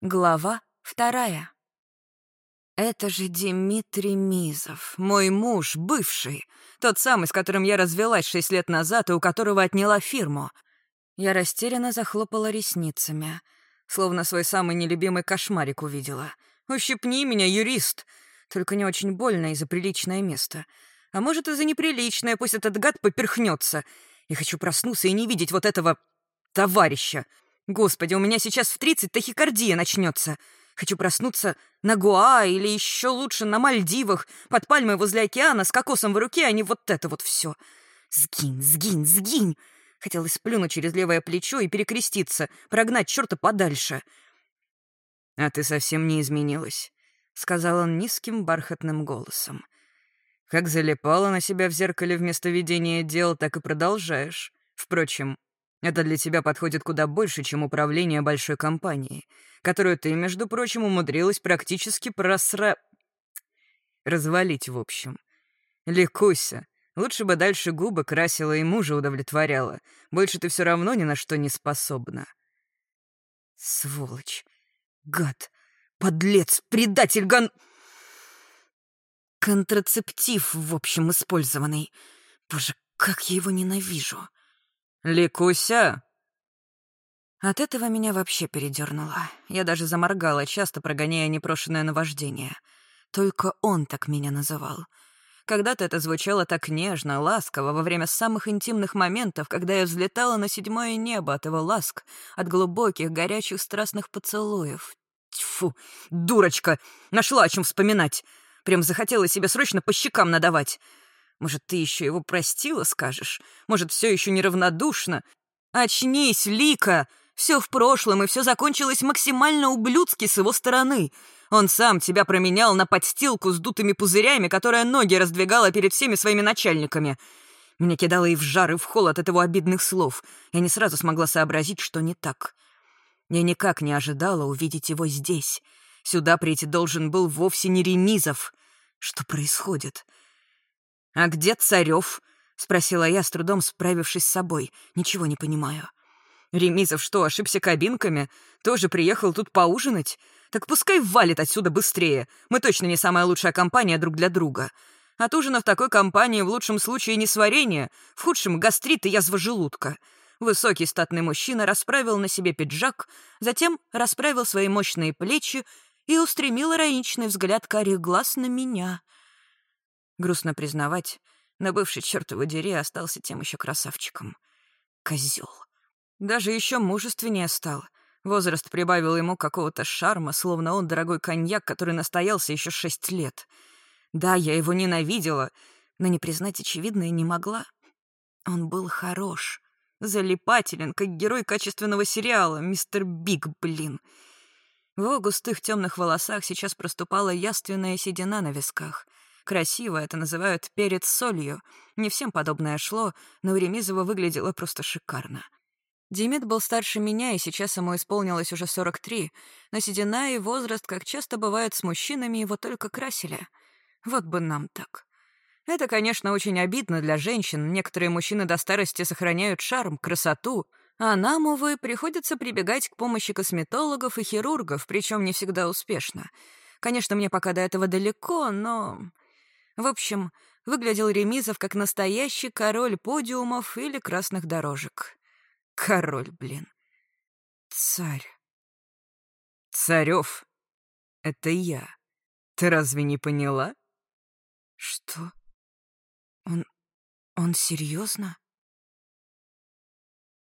Глава вторая. Это же Дмитрий Мизов, мой муж, бывший. Тот самый, с которым я развелась шесть лет назад и у которого отняла фирму. Я растерянно захлопала ресницами, словно свой самый нелюбимый кошмарик увидела. «Ущипни меня, юрист!» Только не очень больно и за приличное место. А может, и за неприличное, пусть этот гад поперхнется. И хочу проснуться и не видеть вот этого товарища. Господи, у меня сейчас в 30 тахикардия начнется. Хочу проснуться на Гуа или еще лучше на Мальдивах, под пальмой возле океана, с кокосом в руке, а не вот это вот все. Сгинь, сгинь, сгинь. Хотелось сплюнуть через левое плечо и перекреститься, прогнать черта подальше. «А ты совсем не изменилась», — сказал он низким бархатным голосом. «Как залипала на себя в зеркале вместо ведения дел, так и продолжаешь. Впрочем, это для тебя подходит куда больше, чем управление большой компанией, которую ты, между прочим, умудрилась практически просра... развалить, в общем. Ликуйся. Лучше бы дальше губы красила и мужа удовлетворяла. Больше ты все равно ни на что не способна. Сволочь. Гад. Подлец. Предатель. Ган... Контрацептив, в общем, использованный. Боже, как я его ненавижу. «Ликуся!» От этого меня вообще передернуло. Я даже заморгала, часто прогоняя непрошенное наваждение. Только он так меня называл. Когда-то это звучало так нежно, ласково, во время самых интимных моментов, когда я взлетала на седьмое небо от его ласк, от глубоких, горячих, страстных поцелуев. Тьфу, дурочка! Нашла о чем вспоминать. Прям захотела себе срочно по щекам надавать. Может, ты еще его простила, скажешь? Может, все еще неравнодушно? Очнись, Лика! Все в прошлом, и все закончилось максимально ублюдски с его стороны. Он сам тебя променял на подстилку с дутыми пузырями, которая ноги раздвигала перед всеми своими начальниками. Меня кидало и в жар, и в холод от его обидных слов. Я не сразу смогла сообразить, что не так. Я никак не ожидала увидеть его здесь. Сюда прийти должен был вовсе не Ремизов. Что происходит? «А где Царев?» — спросила я, с трудом справившись с собой. «Ничего не понимаю». «Ремизов что, ошибся кабинками? Тоже приехал тут поужинать? Так пускай валит отсюда быстрее. Мы точно не самая лучшая компания друг для друга. От ужина в такой компании в лучшем случае не сварение, в худшем — гастрит и язва желудка». Высокий статный мужчина расправил на себе пиджак, затем расправил свои мощные плечи и устремил ироничный взгляд карих глаз на меня — Грустно признавать, но бывший чертову дери остался тем еще красавчиком. Козел. Даже еще мужественнее стал. Возраст прибавил ему какого-то шарма, словно он дорогой коньяк, который настоялся еще шесть лет. Да, я его ненавидела, но не признать очевидное не могла. Он был хорош, залипателен, как герой качественного сериала, мистер Биг, блин. В его густых темных волосах сейчас проступала яственная седина на висках — Красиво это называют перед солью. Не всем подобное шло, но у Ремизова выглядело просто шикарно. Демид был старше меня, и сейчас ему исполнилось уже 43, но седина и возраст, как часто бывает с мужчинами, его только красили. Вот бы нам так. Это, конечно, очень обидно для женщин. Некоторые мужчины до старости сохраняют шарм, красоту, а нам, увы, приходится прибегать к помощи косметологов и хирургов, причем не всегда успешно. Конечно, мне пока до этого далеко, но в общем, выглядел Ремизов как настоящий король подиумов или красных дорожек. Король, блин. Царь. Царев. Это я. Ты разве не поняла? Что? Он... он серьезно?